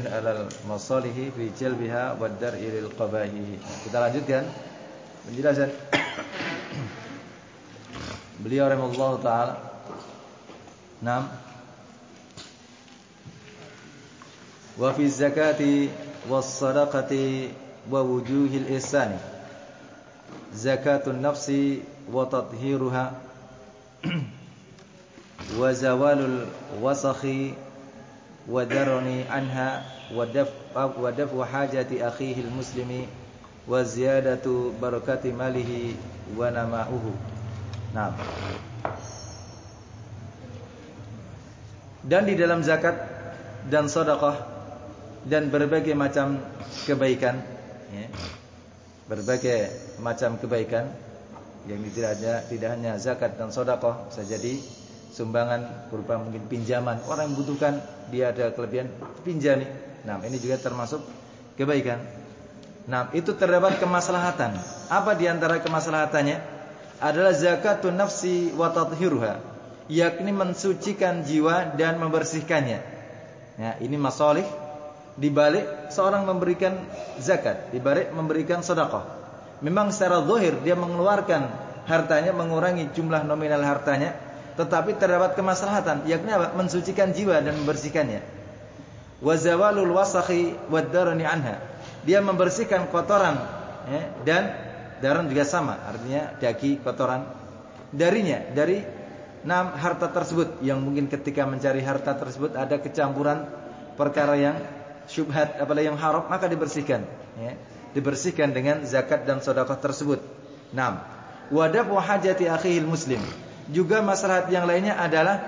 alal masalihi fi jalbiha wa dar'i lil. Kita lanjutkan penjelasan beliau rahimahullah taala. Naam. Wa fi zakati was sadaqati wa wujuhil ihsani. Zakatun nafsi wa tadhiruha wa zawalul wasakhi wadaf wadafu hajati akhihi almuslimi wa ziyadatu barakati malihi wa nama'uhu. Nah. Dan di dalam zakat dan sedekah dan berbagai macam kebaikan ya. Berbagai macam kebaikan yang tidak hanya tidak hanya zakat dan sedekah bisa jadi sumbangan berupa mungkin pinjaman. Orang yang membutuhkan dia ada kelebihan pinjami nah ini juga termasuk kebaikan. Nah itu terdapat kemaslahatan. Apa di antara kemaslahatannya? Adalah zakatun nafsi wa tadhiruha yakni mensucikan jiwa dan membersihkannya. Ya ini masalih. Dibalik seorang memberikan zakat dibalik memberikan sedekah. Memang secara zahir dia mengeluarkan hartanya mengurangi jumlah nominal hartanya tetapi terdapat kemaslahatan yakni apa? mensucikan jiwa dan membersihkannya. Wa zawalul wasakhi anha. Dia membersihkan kotoran ya, dan darah juga sama, artinya daki kotoran darinya dari enam harta tersebut yang mungkin ketika mencari harta tersebut ada kecampuran perkara yang syubhat apalagi yang haram maka dibersihkan ya. dibersihkan dengan zakat dan sedekah tersebut. 6. Wadaf hajati akhihil muslim juga masalah yang lainnya adalah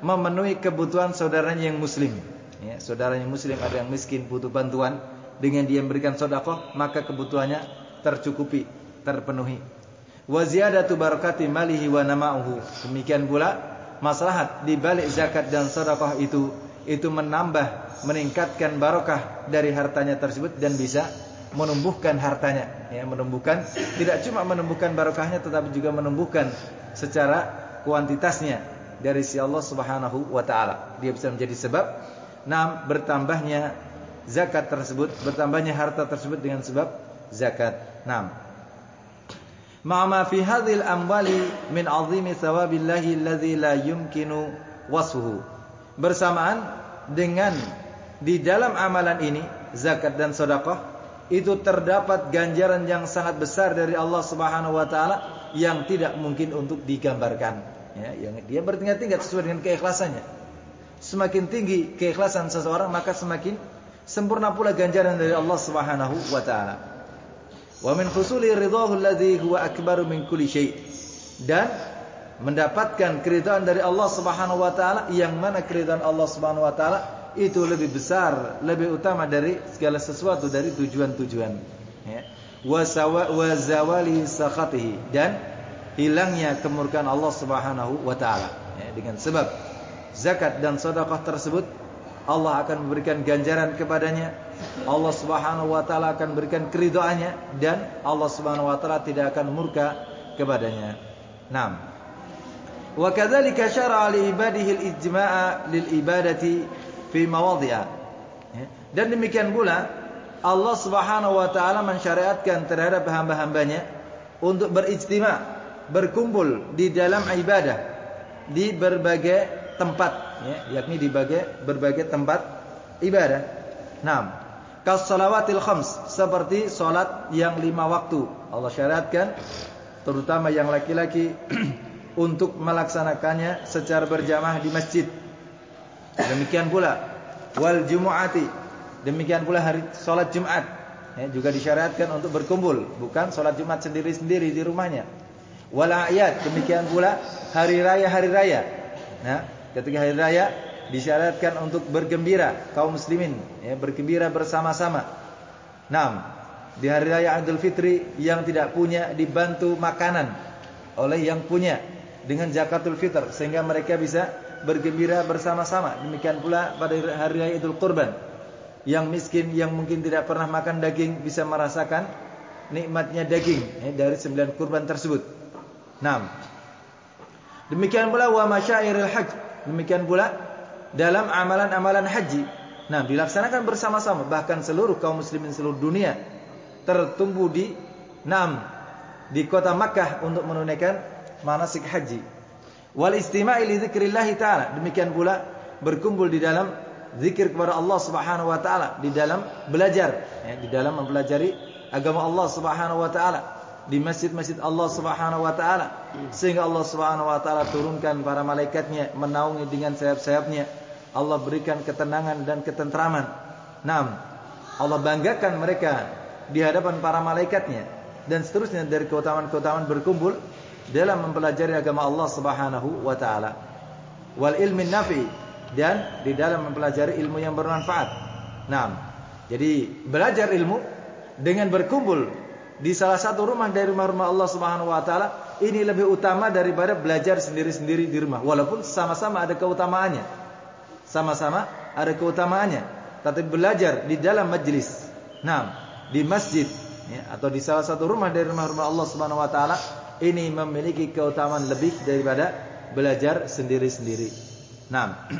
memenuhi kebutuhan saudaranya yang muslim. Ya, saudaranya muslim ada yang miskin butuh bantuan, dengan dia memberikan sedekah maka kebutuhannya tercukupi, terpenuhi. Wa ziyadatu barakati malihi wa nama'uhu. Demikian pula maslahat di balik zakat dan sedekah itu itu menambah meningkatkan barokah dari hartanya tersebut dan bisa menumbuhkan hartanya ya menumbuhkan tidak cuma menumbuhkan barokahnya tetapi juga menumbuhkan secara kuantitasnya dari si Allah Subhanahu wa taala. Dia bisa menjadi sebab nam bertambahnya zakat tersebut, bertambahnya harta tersebut dengan sebab zakat. Nam. Ma'ama fi hadhil amwali min 'azimi thawabillahi alladhi la yumkinu wasfuhu. Bersamaan dengan di dalam amalan ini zakat dan sedekah itu terdapat ganjaran yang sangat besar dari Allah Subhanahu wa taala yang tidak mungkin untuk digambarkan. Ya, yang dia bertingkat-tingkat sesuai dengan keikhlasannya. Semakin tinggi keikhlasan seseorang maka semakin sempurna pula ganjaran dari Allah Subhanahu wa taala. Wa min husuli ridahu alladhi huwa akbaru min kulli syai. Dan mendapatkan keridhaan dari Allah Subhanahu wa taala yang mana keridhaan Allah Subhanahu wa taala itu lebih besar, lebih utama dari segala sesuatu dari tujuan-tujuan. Ya wa zawali sakhatihi dan hilangnya kemurkaan Allah Subhanahu wa taala ya, dengan sebab zakat dan sedekah tersebut Allah akan memberikan ganjaran kepadanya Allah Subhanahu wa taala akan berikan keridhaannya dan Allah Subhanahu wa taala tidak akan murka kepadanya. Naam. Wa kadzalika syara'a li ibadihi al-ijma'a lil ibadati fi mawadhi'a. Ya. Dan demikian pula Allah Subhanahu wa taala mensyariatkan terhadap hamba-hambanya untuk berijtima, berkumpul di dalam ibadah di berbagai tempat ya, yakni di berbagai berbagai tempat ibadah. Naam. Kas salawatil khams seperti salat yang lima waktu. Allah syariatkan terutama yang laki-laki untuk melaksanakannya secara berjamaah di masjid. Demikian pula wal jumu'ati Demikian pula hari sholat Jumat ya, juga disyariatkan untuk berkumpul, bukan sholat Jumat sendiri-sendiri di rumahnya. Wala ayat demikian pula hari raya hari raya. Nah, ketika hari raya disyariatkan untuk bergembira kaum muslimin ya, bergembira bersama-sama. Naam, di hari raya Idul Fitri yang tidak punya dibantu makanan oleh yang punya dengan zakatul fitr sehingga mereka bisa bergembira bersama-sama. Demikian pula pada hari raya Idul Kurban yang miskin yang mungkin tidak pernah makan daging bisa merasakan nikmatnya daging ya, dari sembilan kurban tersebut. Naam. Demikian pula wa masyairil hajj. Demikian pula dalam amalan-amalan haji Nah, dilaksanakan bersama-sama bahkan seluruh kaum muslimin seluruh dunia tertumbuh di enam di kota Makkah untuk menunaikan manasik haji. Wal istima'i li dzikrillah taala. Demikian pula berkumpul di dalam zikir kepada Allah Subhanahu wa taala, di dalam belajar, ya, di dalam mempelajari agama Allah Subhanahu wa taala. Di masjid-masjid Allah Subhanahu wa taala. Sehingga Allah Subhanahu wa taala turunkan para malaikatnya menaungi dengan sayap-sayapnya. Allah berikan ketenangan dan ketentraman. Naam. Allah banggakan mereka di hadapan para malaikatnya. Dan seterusnya dari keutamaan-keutamaan berkumpul dalam mempelajari agama Allah Subhanahu wa taala. Wal ilmi nafi dan di dalam mempelajari ilmu yang bermanfaat. Naam. Jadi belajar ilmu dengan berkumpul di salah satu rumah dari rumah-rumah Allah Subhanahu wa taala ini lebih utama daripada belajar sendiri-sendiri di rumah walaupun sama-sama ada keutamaannya. Sama-sama ada keutamaannya. Tapi belajar di dalam majlis. Nah, di masjid ya, atau di salah satu rumah dari rumah-rumah Allah Subhanahu wa taala ini memiliki keutamaan lebih daripada belajar sendiri-sendiri. Nah,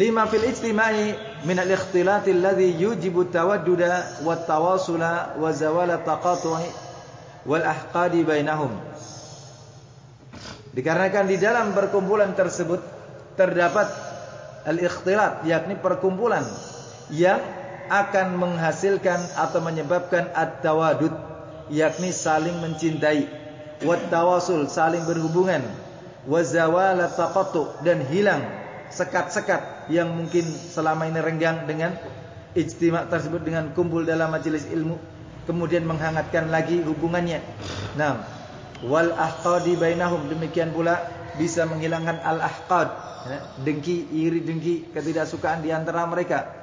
lima fil ijtima'i min al-ikhtilat alladhi yujibu tawadduda wa tawasula wa zawala taqatu'i wal ahqadi bainahum. Dikarenakan di dalam perkumpulan tersebut terdapat al-ikhtilat yakni perkumpulan yang akan menghasilkan atau menyebabkan at-tawadud yakni saling mencintai wat tawasul saling berhubungan wazawala taqattu dan hilang sekat-sekat yang mungkin selama ini renggang dengan ijtima' tersebut dengan kumpul dalam majelis ilmu kemudian menghangatkan lagi hubungannya. Nah, wal ahqadi bainahum demikian pula bisa menghilangkan al-ahqad ya, dengki, iri dengki, ketidaksukaan di antara mereka.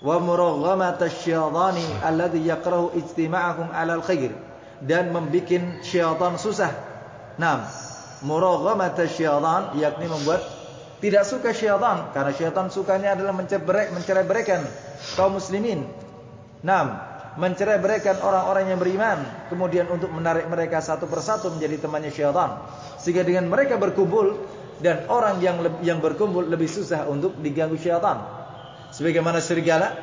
Wa muraghamat asy-syaitani alladhi yakrahu ijtima'akum 'alal khair dan membikin syaitan susah. Naam. Muraghamat asy-syaitan yakni membuat tidak suka syaitan karena syaitan sukanya adalah mencerai mencerai-beraikan kaum muslimin. Naam, mencerai-beraikan orang-orang yang beriman, kemudian untuk menarik mereka satu persatu menjadi temannya syaitan. Sehingga dengan mereka berkumpul dan orang yang yang berkumpul lebih susah untuk diganggu syaitan. Sebagaimana serigala,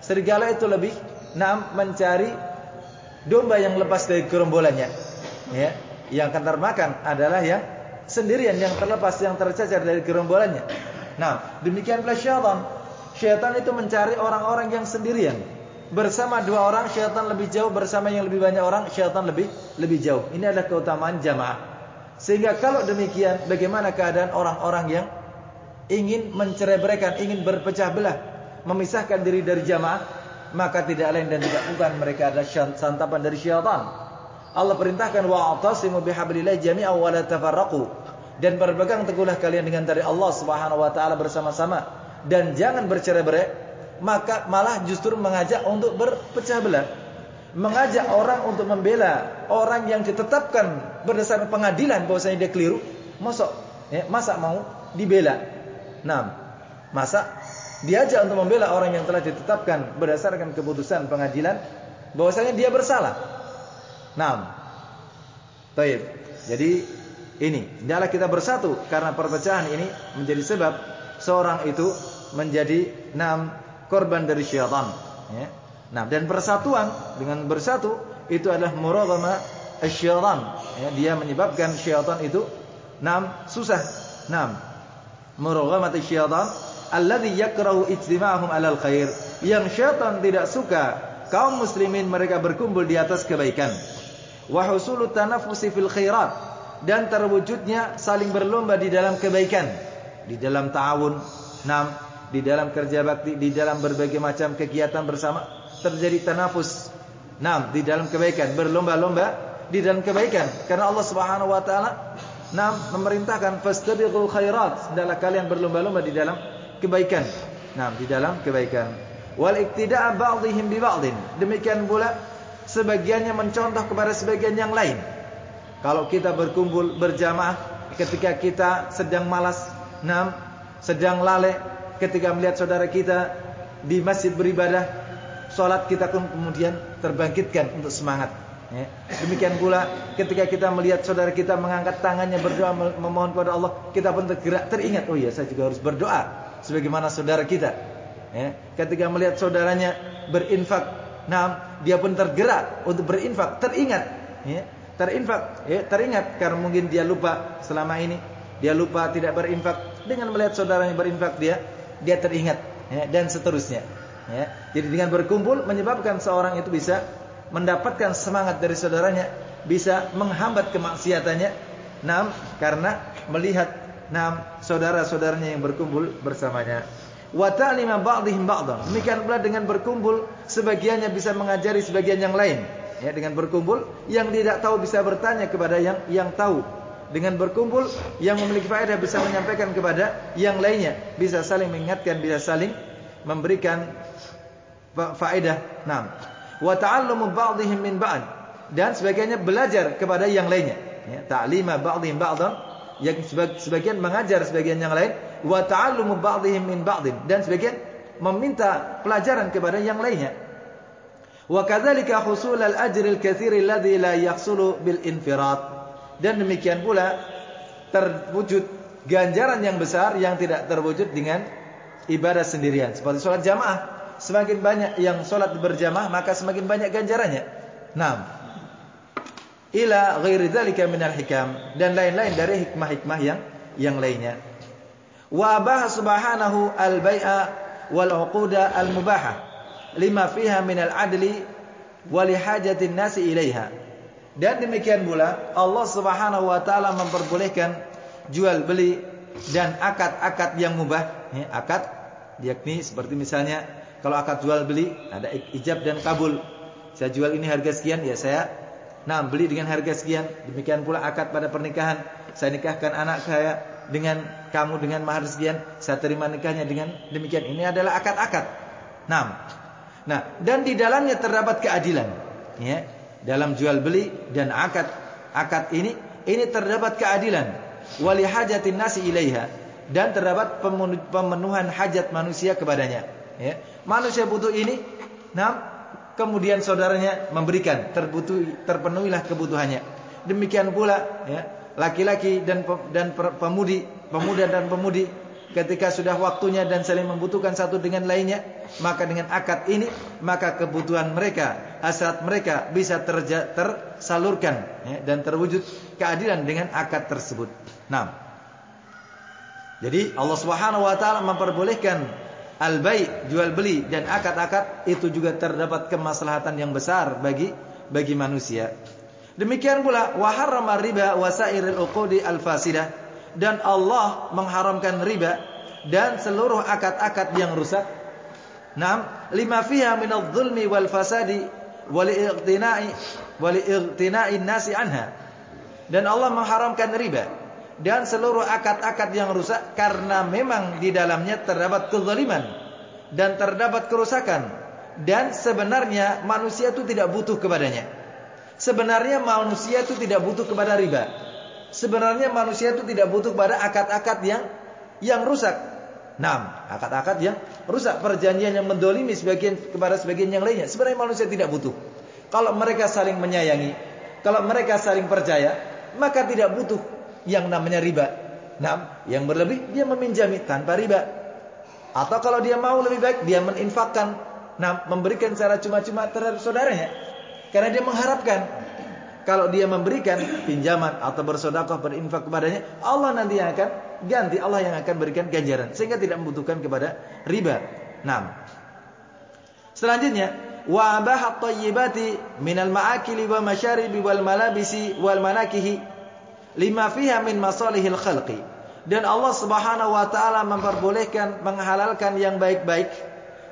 serigala itu lebih nam mencari domba yang lepas dari gerombolannya. Ya, yang akan termakan adalah yang sendirian yang terlepas yang tercecer dari gerombolannya. Nah, demikian pula syaitan. Syaitan itu mencari orang-orang yang sendirian. Bersama dua orang syaitan lebih jauh, bersama yang lebih banyak orang syaitan lebih lebih jauh. Ini adalah keutamaan jamaah. Sehingga kalau demikian bagaimana keadaan orang-orang yang ingin mencerai-beraikan, ingin berpecah belah, memisahkan diri dari jamaah, maka tidak lain dan tidak bukan mereka adalah santapan dari syaitan. Allah perintahkan wa'tasimu bihablillah jami'an wa la tafarraqu. Dan berpegang teguhlah kalian dengan dari Allah Subhanahu wa taala bersama-sama dan jangan bercerai-berai, maka malah justru mengajak untuk berpecah belah mengajak orang untuk membela orang yang ditetapkan berdasarkan pengadilan bahwasanya dia keliru, masa ya, masa mau dibela. Nah, masa diajak untuk membela orang yang telah ditetapkan berdasarkan keputusan pengadilan bahwasanya dia bersalah. Nah, baik. Jadi ini, hendaklah kita bersatu karena perpecahan ini menjadi sebab seorang itu menjadi enam korban dari syaitan. Ya. Nah, dan persatuan dengan bersatu itu adalah muraghama syaitan. Ya, dia menyebabkan syaitan itu enam susah. Enam. Muraghamat syaitan alladhi yakrahu ijtima'ahum 'alal khair. Yang syaitan tidak suka kaum muslimin mereka berkumpul di atas kebaikan. Wa tanafusi fil khairat dan terwujudnya saling berlomba di dalam kebaikan, di dalam ta'awun, enam, di dalam kerja bakti, di dalam berbagai macam kegiatan bersama terjadi tanafus. Nam di dalam kebaikan, berlomba-lomba di dalam kebaikan. Karena Allah Subhanahu wa taala nam memerintahkan fastabiqul khairat, hendaklah kalian berlomba-lomba di dalam kebaikan. Nam di dalam kebaikan. Wal iktida'a ba'dihim bi ba'din. Demikian pula sebagiannya mencontoh kepada sebagian yang lain. Kalau kita berkumpul berjamaah ketika kita sedang malas, nam sedang lalai ketika melihat saudara kita di masjid beribadah Salat kita pun kemudian terbangkitkan untuk semangat. Ya. Demikian pula ketika kita melihat saudara kita mengangkat tangannya berdoa memohon kepada Allah, kita pun tergerak teringat, oh iya saya juga harus berdoa sebagaimana saudara kita. Ya, ketika melihat saudaranya berinfak, nah dia pun tergerak untuk berinfak, teringat, ya, terinfak, ya, teringat karena mungkin dia lupa selama ini, dia lupa tidak berinfak. Dengan melihat saudaranya berinfak dia, dia teringat, ya, dan seterusnya. Ya. Jadi dengan berkumpul menyebabkan seorang itu bisa mendapatkan semangat dari saudaranya, bisa menghambat kemaksiatannya. Nam, karena melihat nam saudara-saudaranya yang berkumpul bersamanya. Wa ta'lima ba'dihim ba'dhan. Demikian pula dengan berkumpul sebagiannya bisa mengajari sebagian yang lain. Ya, dengan berkumpul yang tidak tahu bisa bertanya kepada yang yang tahu. Dengan berkumpul yang memiliki faedah bisa menyampaikan kepada yang lainnya, bisa saling mengingatkan, bisa saling memberikan faedah. Naam. Wa ta'allumu ba'dihim min ba'd dan sebagainya belajar kepada yang lainnya. Ya, ta'lima ba'dihim ba'dan yang sebagian mengajar sebagian yang lain wa ta'allumu ba'dihim min ba'din dan sebagian meminta pelajaran kepada yang lainnya. Wa kadzalika husul al-ajr al-katsir alladhi la yahsulu bil infirad. Dan demikian pula terwujud ganjaran yang besar yang tidak terwujud dengan ibadah sendirian seperti sholat jamaah semakin banyak yang sholat berjamaah maka semakin banyak ganjarannya. Naam. Ila ghairi dzalika minal hikam dan lain-lain dari hikmah-hikmah yang yang lainnya. Wa bah subhanahu al-bai'a wal 'uquda al-mubahah lima fiha minal adli wa li hajatin nasi ilaiha. Dan demikian pula Allah Subhanahu wa taala memperbolehkan jual beli dan akad-akad yang mubah, ya, akad yakni seperti misalnya kalau akad jual beli ada ijab dan kabul. Saya jual ini harga sekian ya saya nah beli dengan harga sekian. Demikian pula akad pada pernikahan. Saya nikahkan anak saya dengan kamu dengan mahar sekian, saya terima nikahnya dengan demikian. Ini adalah akad-akad. Nah, nah dan di dalamnya terdapat keadilan. Ya, dalam jual beli dan akad akad ini ini terdapat keadilan. Wali hajatin nasi ilaiha dan terdapat pemenuhan hajat manusia kepadanya. Ya. Manusia butuh ini, nah, kemudian saudaranya memberikan, terbutuh, terpenuhilah kebutuhannya. Demikian pula, ya, laki-laki dan dan pemudi, pemuda dan pemudi ketika sudah waktunya dan saling membutuhkan satu dengan lainnya, maka dengan akad ini, maka kebutuhan mereka, hasrat mereka bisa terja, tersalurkan ya, dan terwujud keadilan dengan akad tersebut. Nah, jadi Allah Subhanahu wa taala memperbolehkan al-bai' jual beli dan akad-akad itu juga terdapat kemaslahatan yang besar bagi bagi manusia. Demikian pula wa harrama riba wa sairil uqudi al-fasidah dan Allah mengharamkan riba dan seluruh akad-akad yang rusak. Naam, lima fiha min adh-dhulmi wal fasadi wal iqtina'i wal iqtina'i nasi anha. Dan Allah mengharamkan riba dan seluruh akad-akad yang rusak karena memang di dalamnya terdapat kezaliman dan terdapat kerusakan dan sebenarnya manusia itu tidak butuh kepadanya. Sebenarnya manusia itu tidak butuh kepada riba. Sebenarnya manusia itu tidak butuh kepada akad-akad yang yang rusak. Nah, akad-akad yang rusak, perjanjian yang mendolimi sebagian kepada sebagian yang lainnya. Sebenarnya manusia tidak butuh. Kalau mereka saling menyayangi, kalau mereka saling percaya, maka tidak butuh yang namanya riba. Nah, yang berlebih dia meminjami tanpa riba. Atau kalau dia mau lebih baik dia meninfakkan, nah memberikan secara cuma-cuma terhadap saudaranya. Karena dia mengharapkan kalau dia memberikan pinjaman atau bersedekah berinfak kepadanya, Allah nanti yang akan ganti, Allah yang akan berikan ganjaran sehingga tidak membutuhkan kepada riba. Nah. Selanjutnya, wa abaha at-tayyibati minal ma'akili wa masyaribi wal malabisi wal manakihi lima fiha min masalihil khalqi. Dan Allah Subhanahu wa taala memperbolehkan menghalalkan yang baik-baik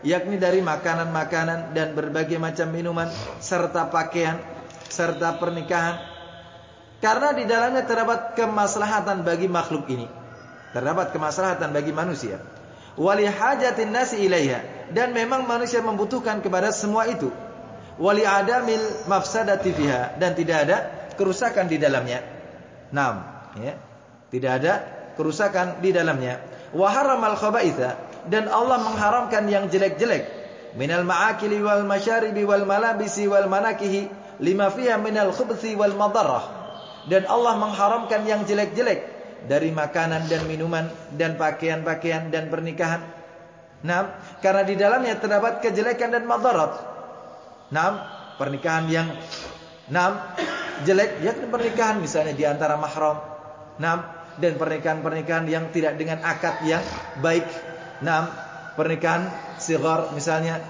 yakni dari makanan-makanan dan berbagai macam minuman serta pakaian serta pernikahan. Karena di dalamnya terdapat kemaslahatan bagi makhluk ini. Terdapat kemaslahatan bagi manusia. Wali hajatin nasi ilaiha. Dan memang manusia membutuhkan kepada semua itu. Wali adamil mafsadati fiha. Dan tidak ada kerusakan di dalamnya Naam, ya. Tidak ada kerusakan di dalamnya. Wa haramal khaba'itha dan Allah mengharamkan yang jelek-jelek minal ma'akili wal masyaribi wal malabisi wal manakihi lima fiha minal khubthi wal madarrah dan Allah mengharamkan yang jelek-jelek dari makanan dan minuman dan pakaian-pakaian dan pernikahan. Nah, karena di dalamnya terdapat kejelekan dan madarat. Nah, pernikahan yang Nam jelek yakni pernikahan misalnya di antara mahram. Nam dan pernikahan-pernikahan yang tidak dengan akad yang baik. Nam pernikahan sigar misalnya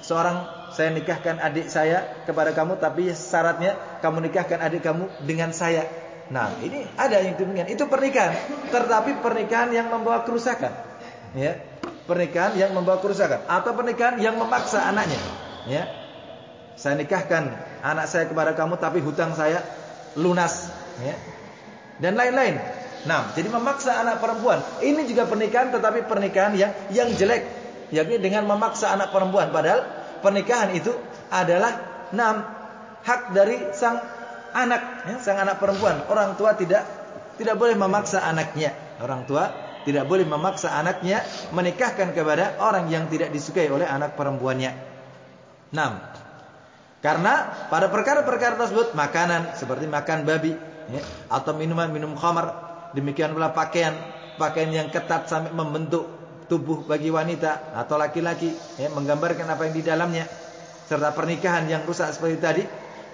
seorang saya nikahkan adik saya kepada kamu tapi syaratnya kamu nikahkan adik kamu dengan saya. Nah, ini ada yang demikian. Itu pernikahan, tetapi pernikahan yang membawa kerusakan. Ya. Pernikahan yang membawa kerusakan atau pernikahan yang memaksa anaknya, ya. Saya nikahkan anak saya kepada kamu tapi hutang saya lunas, ya. Dan lain-lain. Nah, jadi memaksa anak perempuan. Ini juga pernikahan tetapi pernikahan yang yang jelek, yakni dengan memaksa anak perempuan padahal pernikahan itu adalah enam hak dari sang anak, ya, sang anak perempuan. Orang tua tidak tidak boleh memaksa anaknya. Orang tua tidak boleh memaksa anaknya menikahkan kepada orang yang tidak disukai oleh anak perempuannya. 6. Karena pada perkara-perkara tersebut makanan seperti makan babi ya, atau minuman minum khamar, demikian pula pakaian, pakaian yang ketat sampai membentuk tubuh bagi wanita atau laki-laki, ya, menggambarkan apa yang di dalamnya, serta pernikahan yang rusak seperti tadi,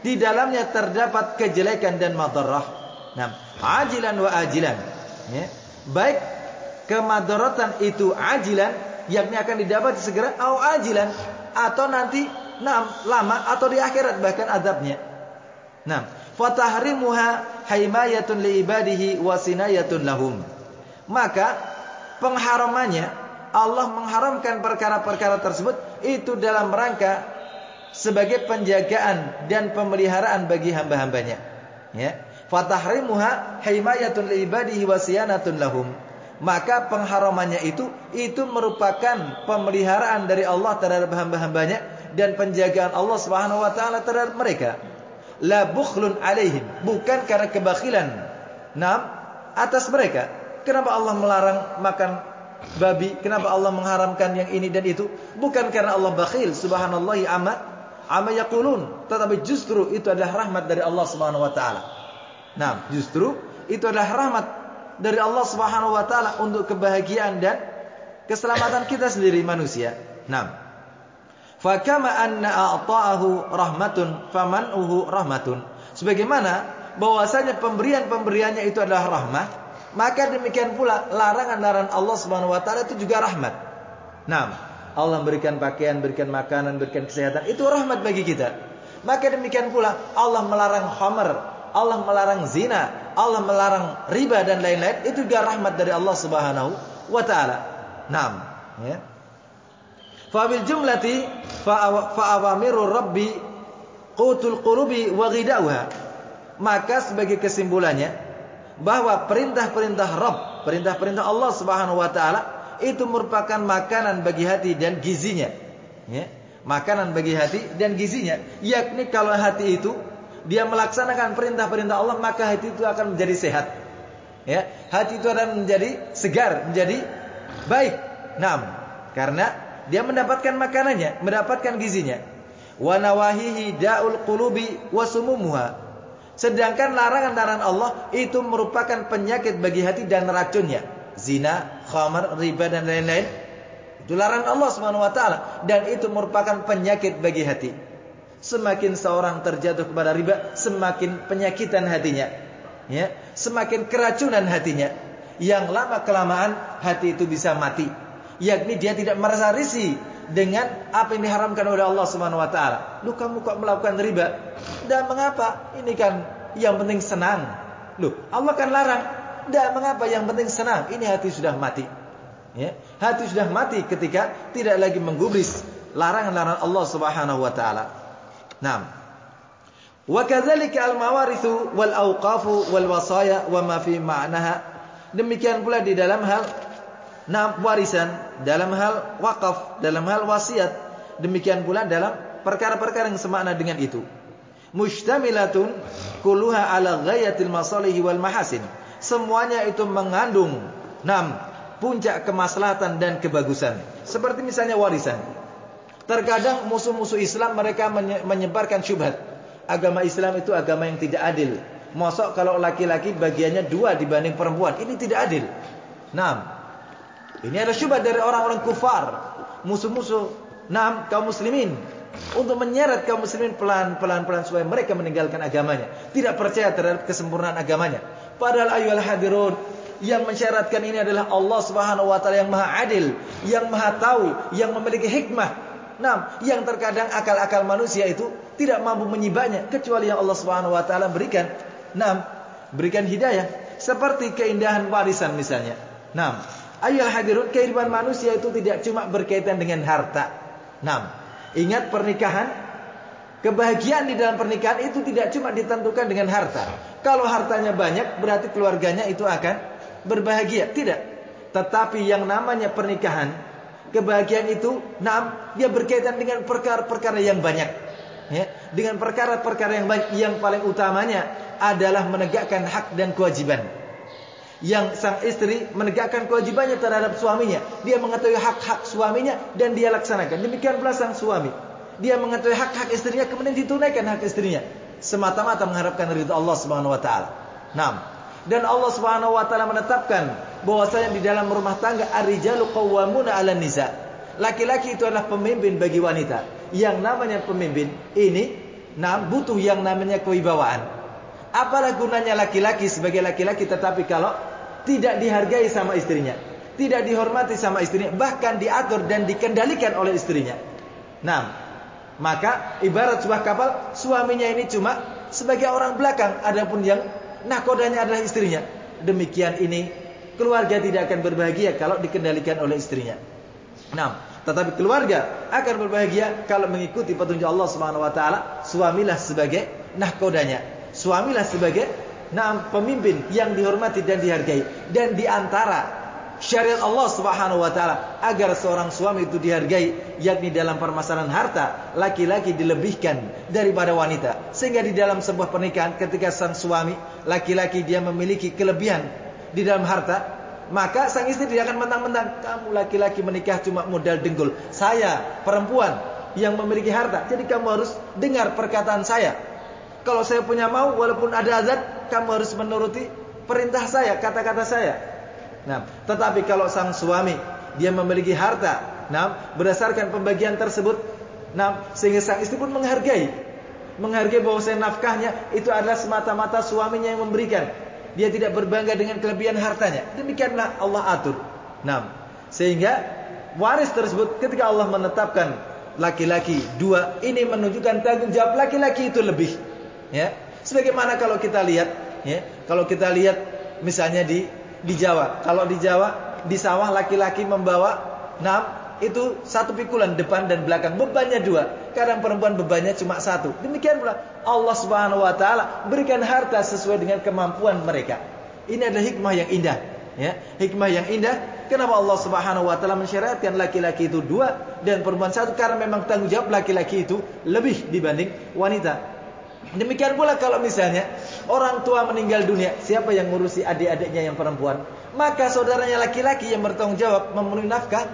di dalamnya terdapat kejelekan dan madarah. Nah, ajilan wa ajilan, ya. Baik kemadaratan itu ajilan, yakni akan didapat segera, atau ajilan atau nanti Nah, lama atau di akhirat bahkan adabnya. Nah, fatahrimuha haimayatun li ibadihi wa sinayatun lahum. Maka pengharamannya Allah mengharamkan perkara-perkara tersebut itu dalam rangka sebagai penjagaan dan pemeliharaan bagi hamba-hambanya. Ya. Fatahrimuha haimayatun li ibadihi wa siyanatun lahum. Maka pengharamannya itu itu merupakan pemeliharaan dari Allah terhadap hamba-hambanya dan penjagaan Allah Subhanahu wa taala terhadap mereka. La bukhlun alaihim, bukan karena kebakhilan. Nam atas mereka. Kenapa Allah melarang makan babi? Kenapa Allah mengharamkan yang ini dan itu? Bukan karena Allah bakhil, subhanallahi amma amma yaqulun, tetapi justru itu adalah rahmat dari Allah Subhanahu wa taala. Nah, justru itu adalah rahmat dari Allah Subhanahu wa taala untuk kebahagiaan dan keselamatan kita sendiri manusia. Nah, Fakama anna a'ta'ahu rahmatun faman'uhu rahmatun. Sebagaimana bahwasanya pemberian-pemberiannya itu adalah rahmat, maka demikian pula larangan-larangan Allah Subhanahu wa taala itu juga rahmat. Nah, Allah berikan pakaian, berikan makanan, berikan kesehatan, itu rahmat bagi kita. Maka demikian pula Allah melarang khamar, Allah melarang zina, Allah melarang riba dan lain-lain, itu juga rahmat dari Allah Subhanahu wa taala. Naam, ya. Fabil jumlati fa'awamiru rabbi qutul qulubi wa ghidauha. Maka sebagai kesimpulannya bahwa perintah-perintah Rabb, perintah-perintah Allah Subhanahu wa taala itu merupakan makanan bagi hati dan gizinya. Ya. Makanan bagi hati dan gizinya, yakni kalau hati itu dia melaksanakan perintah-perintah Allah, maka hati itu akan menjadi sehat. Ya, hati itu akan menjadi segar, menjadi baik. Nam, karena dia mendapatkan makanannya, mendapatkan gizinya. Wa nawahihi da'ul qulubi wa sumumuha. Sedangkan larangan-larangan Allah itu merupakan penyakit bagi hati dan racunnya. Zina, khamar, riba dan lain-lain. Itu larangan Allah Subhanahu dan itu merupakan penyakit bagi hati. Semakin seorang terjatuh kepada riba, semakin penyakitan hatinya. Ya, semakin keracunan hatinya. Yang lama kelamaan hati itu bisa mati yakni dia tidak merasa risih dengan apa yang diharamkan oleh Allah Subhanahu wa taala. Lu kamu kok melakukan riba? Dan mengapa? Ini kan yang penting senang. Lu, Allah kan larang. Dan mengapa yang penting senang? Ini hati sudah mati. Ya, hati sudah mati ketika tidak lagi menggubris larangan-larangan Allah Subhanahu wa taala. Wal awqafu wal wasaya wa ma fi ma'naha. Demikian pula di dalam hal nah warisan dalam hal wakaf, dalam hal wasiat, demikian pula dalam perkara-perkara yang semakna dengan itu. Mustamilatun kulluha ala ghayatil masalihi wal mahasin. Semuanya itu mengandung enam puncak kemaslahatan dan kebagusan. Seperti misalnya warisan. Terkadang musuh-musuh Islam mereka menyebarkan syubhat. Agama Islam itu agama yang tidak adil. Mosok kalau laki-laki bagiannya dua dibanding perempuan. Ini tidak adil. Nah, ini adalah syubhat dari orang-orang kufar. Musuh-musuh Nah, kaum muslimin untuk menyeret kaum muslimin pelan-pelan pelan supaya mereka meninggalkan agamanya, tidak percaya terhadap kesempurnaan agamanya. Padahal ayyuhal hadirun yang mensyaratkan ini adalah Allah Subhanahu wa taala yang Maha Adil, yang Maha Tahu, yang memiliki hikmah. Nah, yang terkadang akal-akal manusia itu tidak mampu menyibaknya kecuali yang Allah Subhanahu wa taala berikan Nah, berikan hidayah seperti keindahan warisan misalnya. Nah, ayol hadirun kehidupan manusia itu tidak cuma berkaitan dengan harta. Nah, ingat pernikahan kebahagiaan di dalam pernikahan itu tidak cuma ditentukan dengan harta. Kalau hartanya banyak berarti keluarganya itu akan berbahagia. Tidak. Tetapi yang namanya pernikahan, kebahagiaan itu, nah, dia berkaitan dengan perkara-perkara yang banyak. Ya, dengan perkara-perkara yang banyak yang paling utamanya adalah menegakkan hak dan kewajiban. Yang sang istri menegakkan kewajibannya terhadap suaminya. Dia mengetahui hak-hak suaminya dan dia laksanakan. Demikian pula sang suami. Dia mengetahui hak-hak istrinya kemudian ditunaikan hak istrinya. Semata-mata mengharapkan ridha Allah Subhanahu wa taala. Naam. Dan Allah Subhanahu wa taala menetapkan bahwasanya di dalam rumah tangga ar-rijalu qawwamuna 'alan nisa. Laki-laki itu adalah pemimpin bagi wanita. Yang namanya pemimpin ini nah butuh yang namanya kewibawaan. Apalah gunanya laki-laki sebagai laki-laki tetapi kalau tidak dihargai sama istrinya, tidak dihormati sama istrinya, bahkan diatur dan dikendalikan oleh istrinya. Nah, maka ibarat sebuah kapal, suaminya ini cuma sebagai orang belakang, adapun yang nakodanya adalah istrinya. Demikian ini keluarga tidak akan berbahagia kalau dikendalikan oleh istrinya. Nah, tetapi keluarga akan berbahagia kalau mengikuti petunjuk Allah Subhanahu wa taala, suamilah sebagai nahkodanya suamilah sebagai nah, pemimpin yang dihormati dan dihargai. Dan di antara syariat Allah Subhanahu wa taala agar seorang suami itu dihargai yakni dalam permasalahan harta laki-laki dilebihkan daripada wanita. Sehingga di dalam sebuah pernikahan ketika sang suami laki-laki dia memiliki kelebihan di dalam harta maka sang istri tidak akan mentang-mentang kamu laki-laki menikah cuma modal dengkul. Saya perempuan yang memiliki harta jadi kamu harus dengar perkataan saya kalau saya punya mau, walaupun ada azan, kamu harus menuruti perintah saya, kata-kata saya. Nah, tetapi kalau sang suami dia memiliki harta, nah, berdasarkan pembagian tersebut, nah, sehingga sang istri pun menghargai, menghargai bahwa saya nafkahnya itu adalah semata-mata suaminya yang memberikan. Dia tidak berbangga dengan kelebihan hartanya. Demikianlah Allah atur. Nah, sehingga waris tersebut ketika Allah menetapkan laki-laki dua, ini menunjukkan tanggung jawab laki-laki itu lebih. Ya. Sebagaimana kalau kita lihat, ya, kalau kita lihat misalnya di di Jawa, kalau di Jawa di sawah laki-laki membawa enam itu satu pikulan depan dan belakang. Bebannya dua. Kadang perempuan bebannya cuma satu. Demikian pula Allah subhanahu wa taala berikan harta sesuai dengan kemampuan mereka. Ini adalah hikmah yang indah ya. Hikmah yang indah. Kenapa Allah subhanahu wa taala mensyariatkan laki-laki itu dua dan perempuan satu? Karena memang tanggung jawab laki-laki itu lebih dibanding wanita Demikian pula kalau misalnya orang tua meninggal dunia, siapa yang ngurusi adik-adiknya yang perempuan? Maka saudaranya laki-laki yang bertanggung jawab memenuhi nafkah.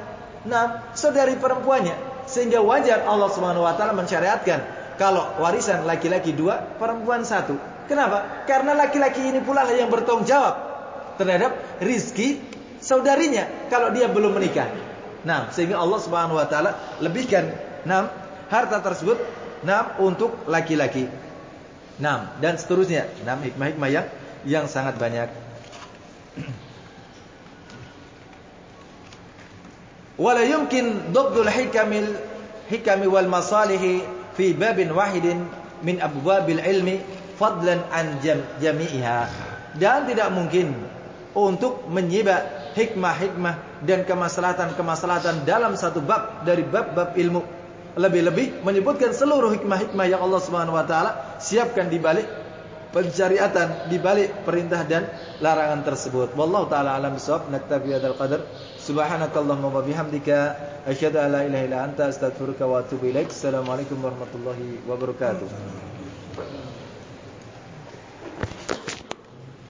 Nah, saudari perempuannya. Sehingga wajar Allah Subhanahu wa taala mensyariatkan kalau warisan laki-laki dua, perempuan satu. Kenapa? Karena laki-laki ini pula yang bertanggung jawab terhadap rizki saudarinya kalau dia belum menikah. Nah, sehingga Allah Subhanahu wa taala lebihkan nah harta tersebut nah untuk laki-laki. Dan seterusnya. Nah, hikmah-hikmah yang yang sangat banyak. Wala yumkin dabdul hikamil hikami wal masalihi fi babin wahidin min abwabil ilmi fadlan an jam, jami'iha. Dan tidak mungkin untuk menyibak hikmah-hikmah dan kemaslahatan-kemaslahatan dalam satu bab dari bab-bab ilmu lebih-lebih menyebutkan seluruh hikmah-hikmah yang Allah Subhanahu wa taala siapkan di balik pencariatan, di balik perintah dan larangan tersebut. Wallahu taala alam bisawab. Naktafi hadzal qadar. Subhanakallahumma wa bihamdika asyhadu an la ilaha illa anta astaghfiruka wa atubu ilaik. Assalamualaikum warahmatullahi wabarakatuh.